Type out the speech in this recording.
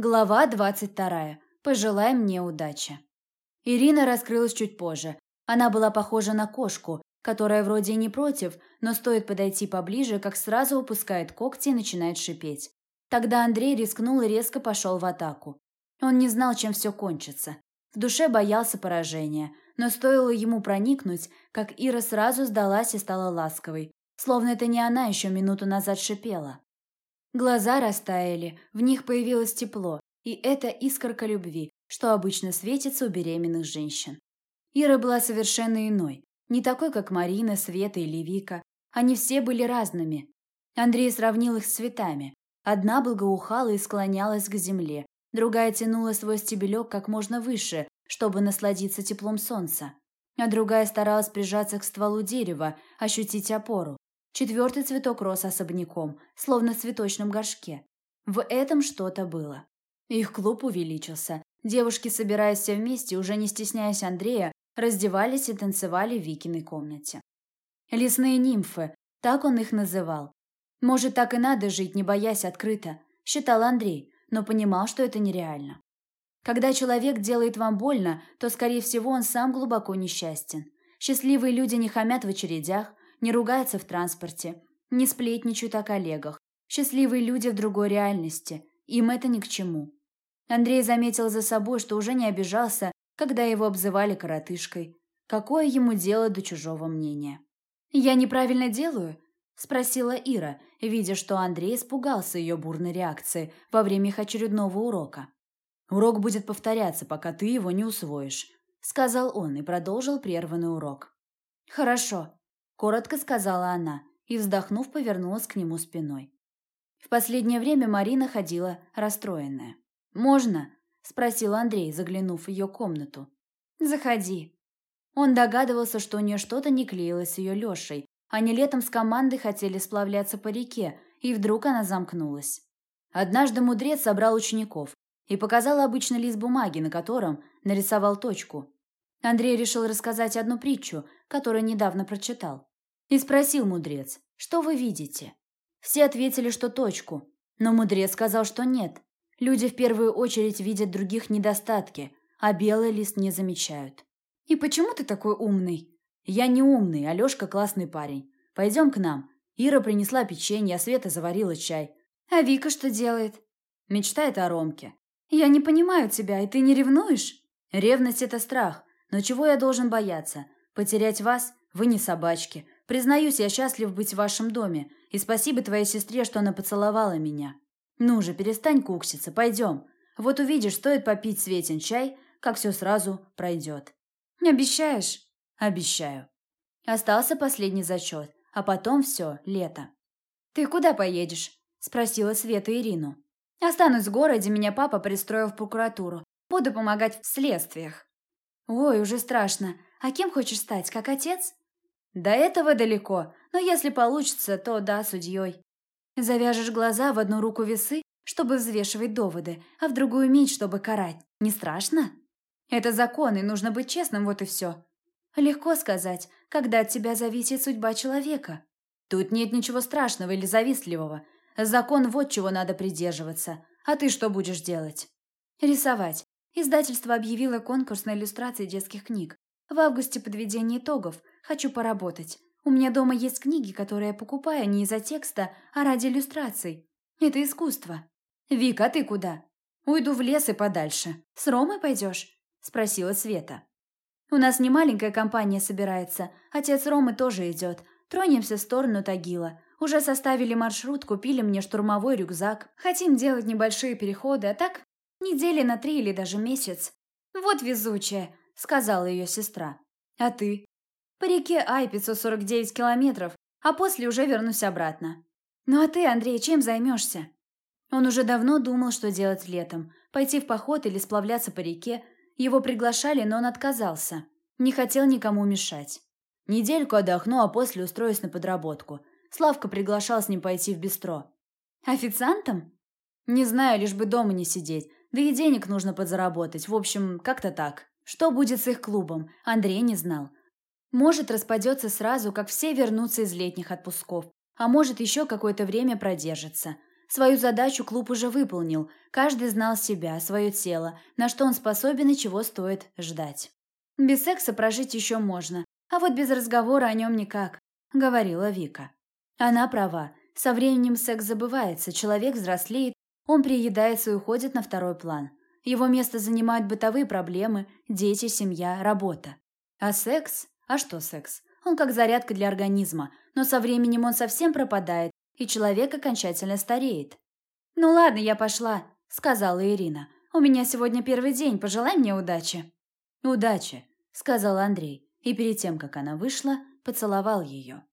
Глава 22. Пожелай мне удачи. Ирина раскрылась чуть позже. Она была похожа на кошку, которая вроде и не против, но стоит подойти поближе, как сразу упускает когти и начинает шипеть. Тогда Андрей рискнул и резко пошел в атаку. Он не знал, чем все кончится. В душе боялся поражения, но стоило ему проникнуть, как Ира сразу сдалась и стала ласковой, словно это не она еще минуту назад шипела. Глаза растаяли, в них появилось тепло, и это искорка любви, что обычно светится у беременных женщин. Ира была совершенно иной, не такой, как Марина, Света или Вика. Они все были разными. Андрей сравнил их с цветами. Одна благоухала и склонялась к земле, другая тянула свой стебелек как можно выше, чтобы насладиться теплом солнца, а другая старалась прижаться к стволу дерева, ощутить опору. Четвертый цветок рос особняком, словно в цветочном горшке. В этом что-то было. Их клуб увеличился. Девушки, собираясь все вместе, уже не стесняясь Андрея, раздевались и танцевали в Викиной комнате. Лесные нимфы, так он их называл. Может, так и надо жить, не боясь открыто, считал Андрей, но понимал, что это нереально. Когда человек делает вам больно, то, скорее всего, он сам глубоко несчастен. Счастливые люди не хамят в очередях, не ругаются в транспорте, не сплетничают о коллегах. Счастливые люди в другой реальности. Им это ни к чему. Андрей заметил за собой, что уже не обижался, когда его обзывали коротышкой. Какое ему дело до чужого мнения? «Я неправильно делаю?» – спросила Ира, видя, что Андрей испугался ее бурной реакции во время их очередного урока. «Урок будет повторяться, пока ты его не усвоишь», – сказал он и продолжил прерванный урок. «Хорошо», коротко сказала она и, вздохнув, повернулась к нему спиной. В последнее время Марина ходила расстроенная. «Можно?» – спросил Андрей, заглянув в ее комнату. «Заходи». Он догадывался, что у нее что-то не клеилось с ее Лешей. Они летом с командой хотели сплавляться по реке, и вдруг она замкнулась. Однажды мудрец собрал учеников и показал обычный лист бумаги, на котором нарисовал точку. Андрей решил рассказать одну притчу, которую недавно прочитал. И спросил мудрец, что вы видите? Все ответили, что точку, но мудрец сказал, что нет. Люди в первую очередь видят других недостатки, а белый лист не замечают. «И почему ты такой умный?» «Я не умный, Алешка классный парень. Пойдем к нам». Ира принесла печенье, а Света заварила чай. «А Вика что делает?» Мечтает о Ромке. «Я не понимаю тебя, и ты не ревнуешь?» «Ревность – это страх. Но чего я должен бояться? Потерять вас? Вы не собачки. Признаюсь, я счастлив быть в вашем доме, и спасибо твоей сестре, что она поцеловала меня. Ну же, перестань кукситься, пойдем. Вот увидишь, стоит попить Светин чай, как все сразу пройдет. Обещаешь? Обещаю. Остался последний зачет, а потом все, лето. Ты куда поедешь? Спросила Света Ирину. Останусь в городе, меня папа пристроил в прокуратуру. Буду помогать в следствиях. Ой, уже страшно. А кем хочешь стать, как отец? До этого далеко, но если получится, то да, судьей. Завяжешь глаза в одну руку весы, чтобы взвешивать доводы, а в другую меч, чтобы карать. Не страшно? Это закон, и нужно быть честным, вот и все. Легко сказать, когда от тебя зависит судьба человека. Тут нет ничего страшного или завистливого. Закон вот чего надо придерживаться. А ты что будешь делать? Рисовать. Издательство объявило конкурс на иллюстрации детских книг. В августе подведение итогов. Хочу поработать. У меня дома есть книги, которые я покупаю не из-за текста, а ради иллюстраций. Это искусство. Вика, а ты куда? Уйду в лес и подальше. С Ромой пойдешь? Спросила Света. У нас не маленькая компания собирается. Отец Ромы тоже идет. Тронемся в сторону Тагила. Уже составили маршрут, купили мне штурмовой рюкзак. Хотим делать небольшие переходы, а так недели на три или даже месяц. Вот везучая сказала ее сестра. А ты? По реке Ай 549 километров, а после уже вернусь обратно. Ну а ты, Андрей, чем займешься? Он уже давно думал, что делать летом. Пойти в поход или сплавляться по реке. Его приглашали, но он отказался. Не хотел никому мешать. Недельку отдохну, а после устроюсь на подработку. Славка приглашал с ним пойти в бистро. Официантом? Не знаю, лишь бы дома не сидеть. Да и денег нужно подзаработать. В общем, как-то так. Что будет с их клубом, Андрей не знал. Может, распадется сразу, как все вернутся из летних отпусков, а может, еще какое-то время продержится. Свою задачу клуб уже выполнил. Каждый знал себя, свое тело, на что он способен и чего стоит ждать. Без секса прожить еще можно, а вот без разговора о нем никак, говорила Вика. Она права. Со временем секс забывается, человек взрослеет, он приедается и уходит на второй план. Его место занимают бытовые проблемы, дети, семья, работа. А секс? А что секс? Он как зарядка для организма, но со временем он совсем пропадает, и человек окончательно стареет. «Ну ладно, я пошла», — сказала Ирина. «У меня сегодня первый день, пожелай мне удачи». «Удачи», — сказал Андрей, и перед тем, как она вышла, поцеловал ее.